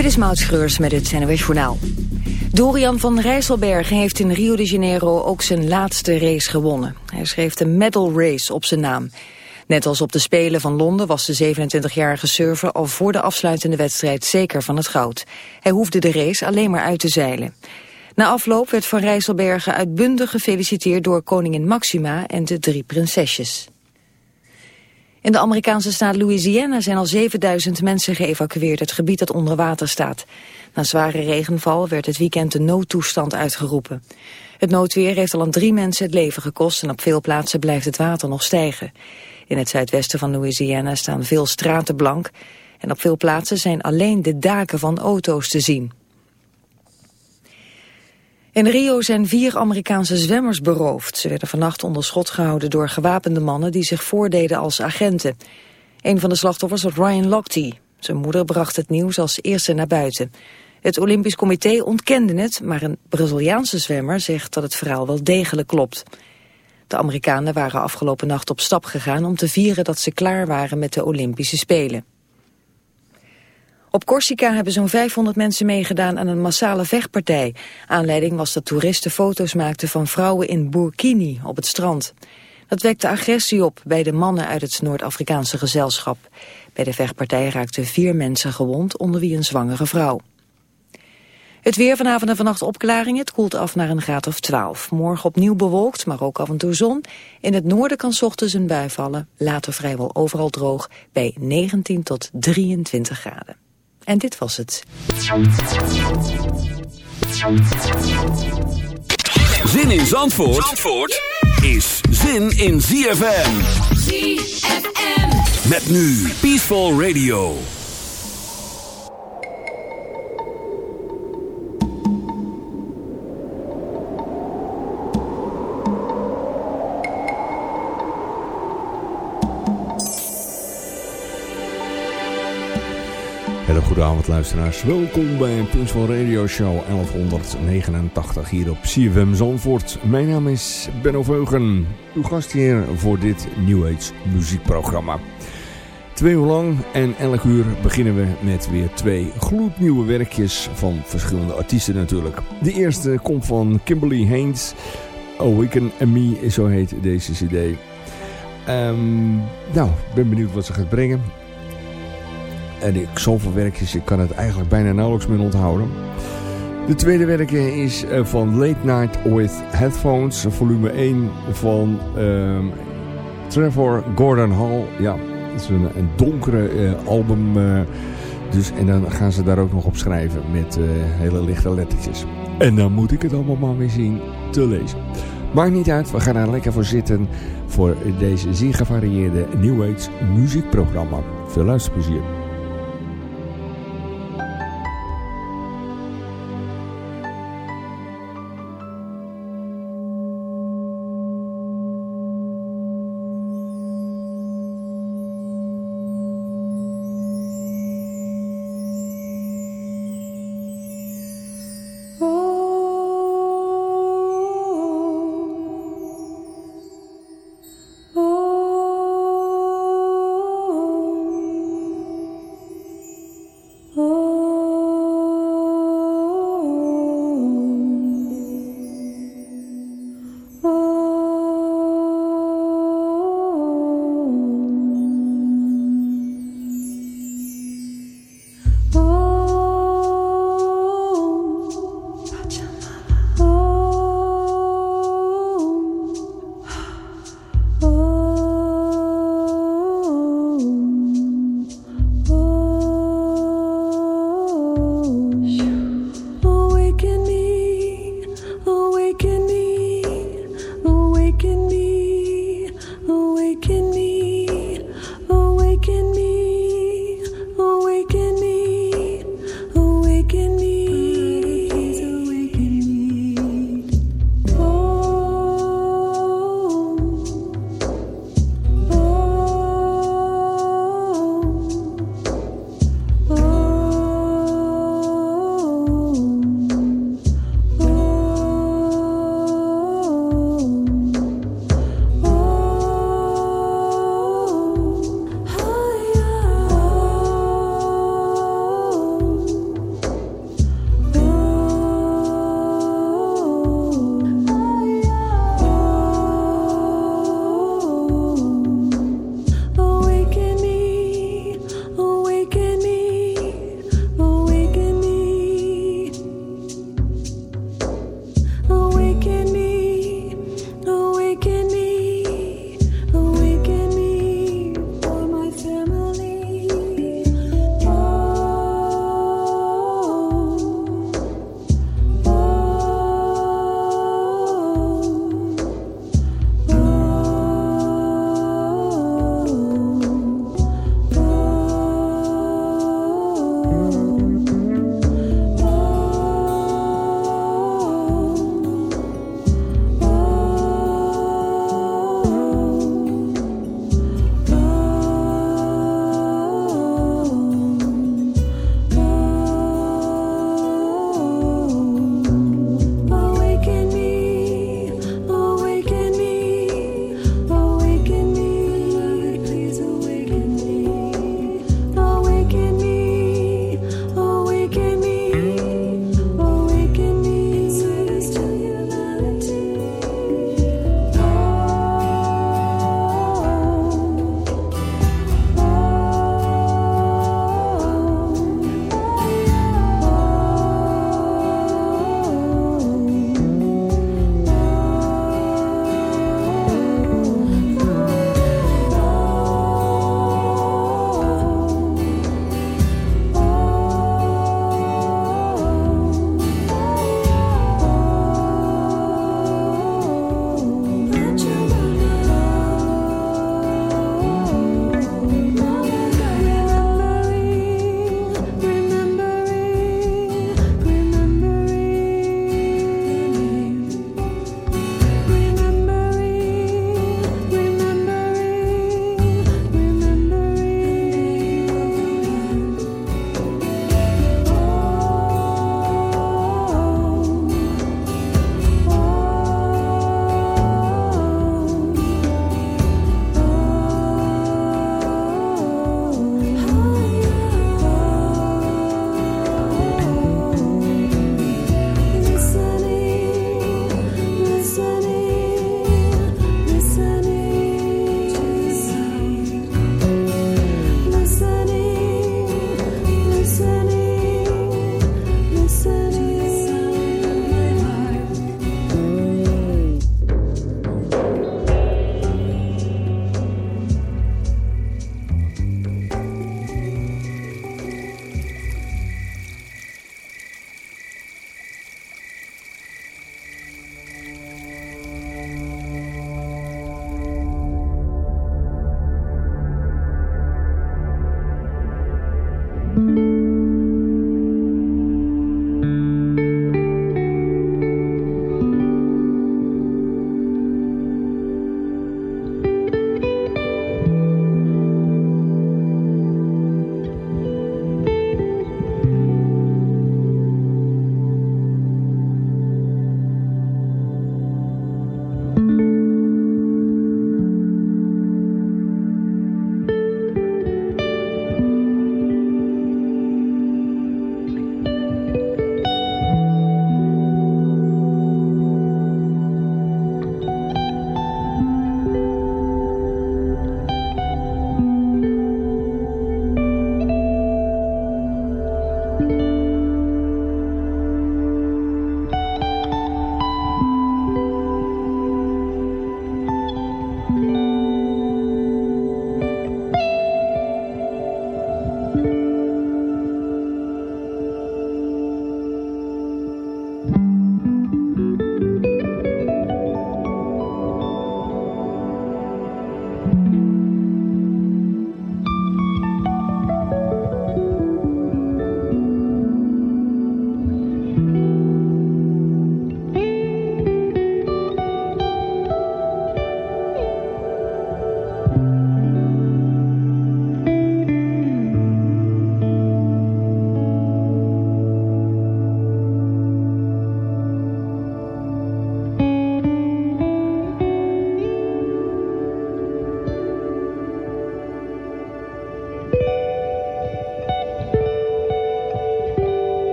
Dit is Maud met het NOS Journaal. Dorian van Rijsselbergen heeft in Rio de Janeiro ook zijn laatste race gewonnen. Hij schreef de medal race op zijn naam. Net als op de Spelen van Londen was de 27-jarige surfer al voor de afsluitende wedstrijd zeker van het goud. Hij hoefde de race alleen maar uit te zeilen. Na afloop werd Van Rijsselbergen uitbundig gefeliciteerd door koningin Maxima en de drie prinsesjes. In de Amerikaanse staat Louisiana zijn al 7000 mensen geëvacueerd, het gebied dat onder water staat. Na zware regenval werd het weekend de noodtoestand uitgeroepen. Het noodweer heeft al aan drie mensen het leven gekost en op veel plaatsen blijft het water nog stijgen. In het zuidwesten van Louisiana staan veel straten blank en op veel plaatsen zijn alleen de daken van auto's te zien. In Rio zijn vier Amerikaanse zwemmers beroofd. Ze werden vannacht onder schot gehouden door gewapende mannen die zich voordeden als agenten. Een van de slachtoffers was Ryan Lochte. Zijn moeder bracht het nieuws als eerste naar buiten. Het Olympisch Comité ontkende het, maar een Braziliaanse zwemmer zegt dat het verhaal wel degelijk klopt. De Amerikanen waren afgelopen nacht op stap gegaan om te vieren dat ze klaar waren met de Olympische Spelen. Op Corsica hebben zo'n 500 mensen meegedaan aan een massale vechtpartij. Aanleiding was dat toeristen foto's maakten van vrouwen in burkini op het strand. Dat wekte agressie op bij de mannen uit het Noord-Afrikaanse gezelschap. Bij de vechtpartij raakten vier mensen gewond, onder wie een zwangere vrouw. Het weer vanavond en vannacht opklaringen. Het koelt af naar een graad of 12. Morgen opnieuw bewolkt, maar ook af en toe zon. In het noorden kan ochtends een bui vallen. Later vrijwel overal droog bij 19 tot 23 graden. En dit was het. Zin in Zandvoort, Zandvoort is zin in ZFM. ZFM. Met nu Peaceful Radio. Hele goede avond luisteraars. Welkom bij Pinsel Radio Show 1189 hier op CFM Zandvoort. Mijn naam is Benno Veugen, uw gastheer voor dit New Age muziekprogramma. Twee uur lang en elk uur beginnen we met weer twee gloednieuwe werkjes van verschillende artiesten natuurlijk. De eerste komt van Kimberly Haynes, Awaken and Me, zo heet deze cd. Um, nou, ik ben benieuwd wat ze gaat brengen. En ik zoveel werkjes, ik kan het eigenlijk bijna nauwelijks meer onthouden. De tweede werkje is uh, van Late Night with Headphones, volume 1 van uh, Trevor Gordon Hall. Ja, dat is een, een donkere uh, album. Dus, en dan gaan ze daar ook nog op schrijven met hele lichte lettertjes. En dan moet ik het allemaal maar weer zien te lezen. Maakt niet uit, we gaan er lekker voor zitten voor deze zeer gevarieerde New Age muziekprogramma. Veel luisterplezier.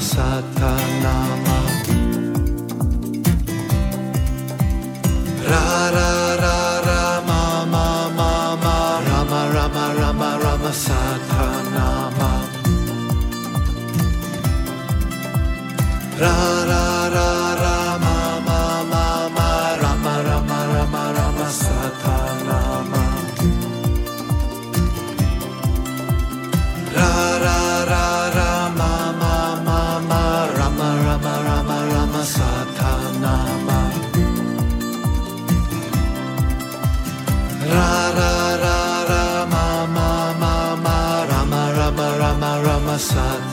Satana sad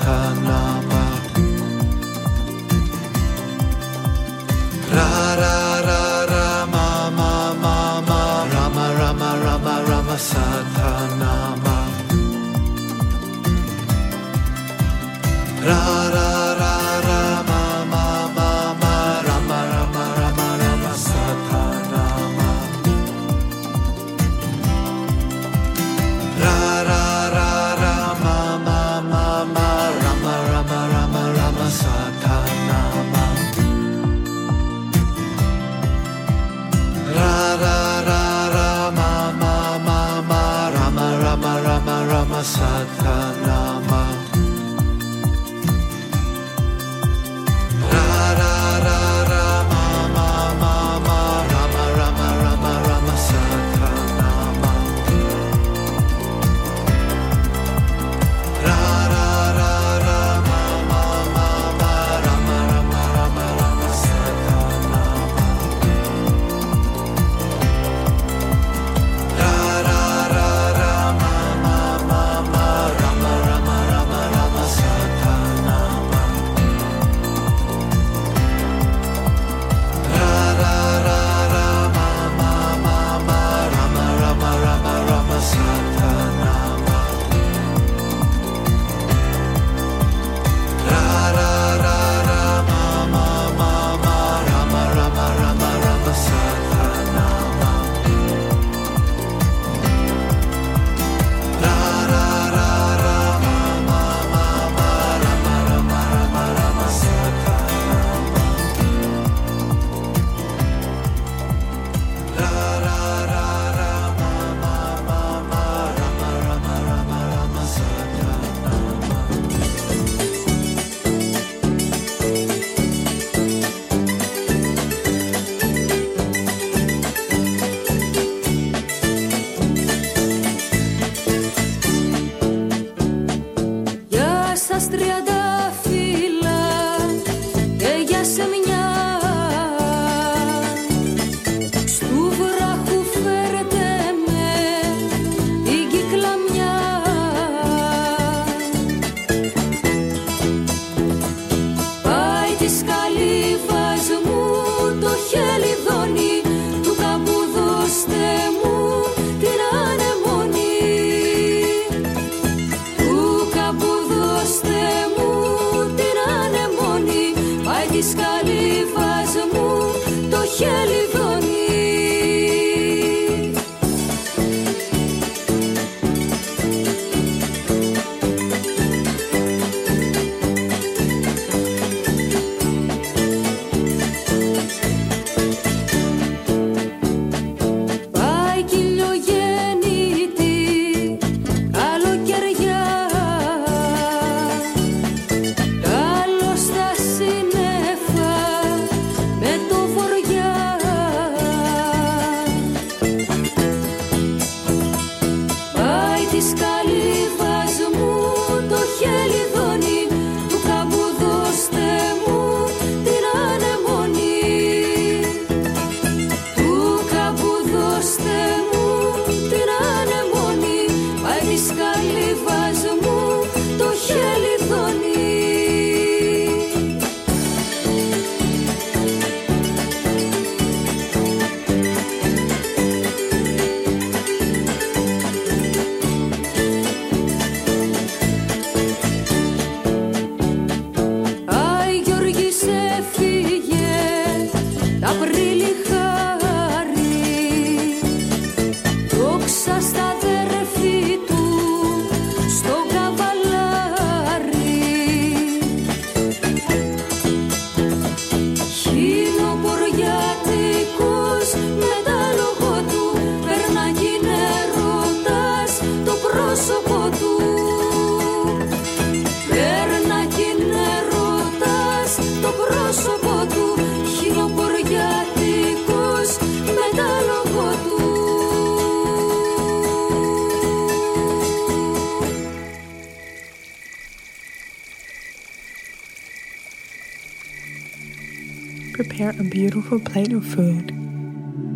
together a beautiful plate of food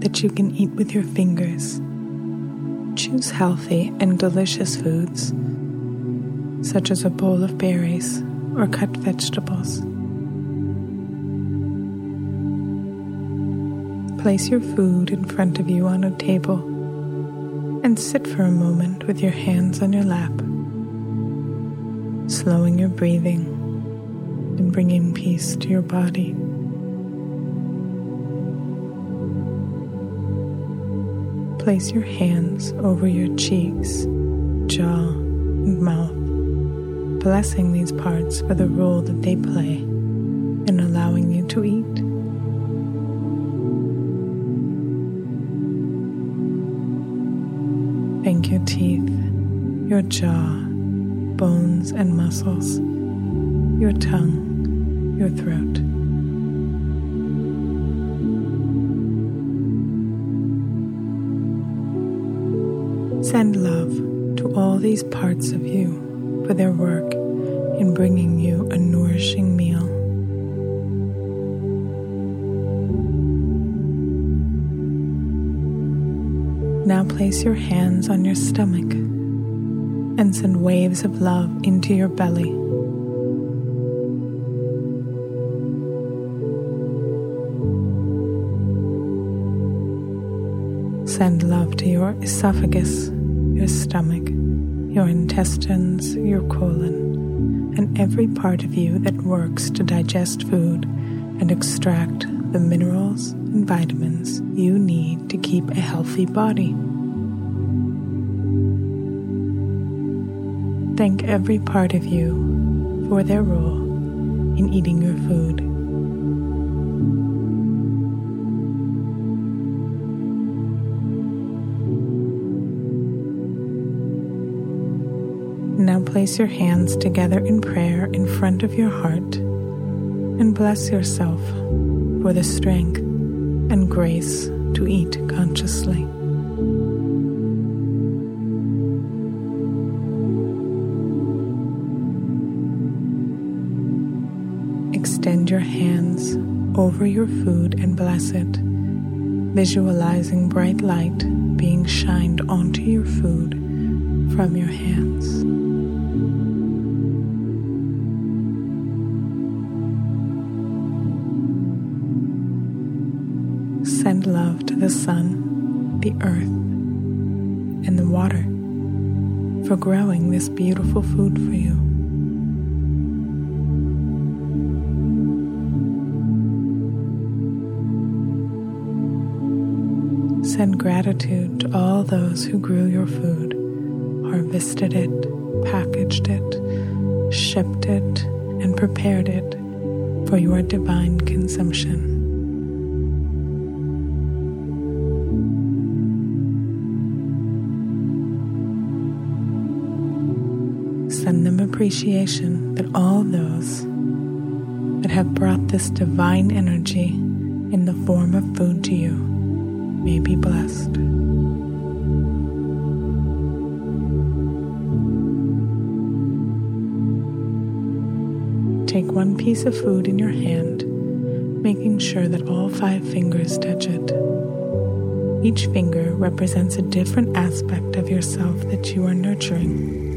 that you can eat with your fingers. Choose healthy and delicious foods, such as a bowl of berries or cut vegetables. Place your food in front of you on a table and sit for a moment with your hands on your lap, slowing your breathing and bringing peace to your body. Place your hands over your cheeks, jaw, and mouth, blessing these parts for the role that they play in allowing you to eat. Thank your teeth, your jaw, bones and muscles, your tongue, your throat. Send love to all these parts of you for their work in bringing you a nourishing meal. Now place your hands on your stomach and send waves of love into your belly. Send love to your esophagus, stomach, your intestines, your colon, and every part of you that works to digest food and extract the minerals and vitamins you need to keep a healthy body. Thank every part of you for their role in eating your food. Place your hands together in prayer in front of your heart and bless yourself for the strength and grace to eat consciously. Extend your hands over your food and bless it, visualizing bright light being shined onto your food from your hands. Growing this beautiful food for you. Send gratitude to all those who grew your food, harvested it, packaged it, shipped it, and prepared it for your divine consumption. Appreciation that all those that have brought this divine energy in the form of food to you may be blessed. Take one piece of food in your hand, making sure that all five fingers touch it. Each finger represents a different aspect of yourself that you are nurturing.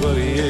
what he is.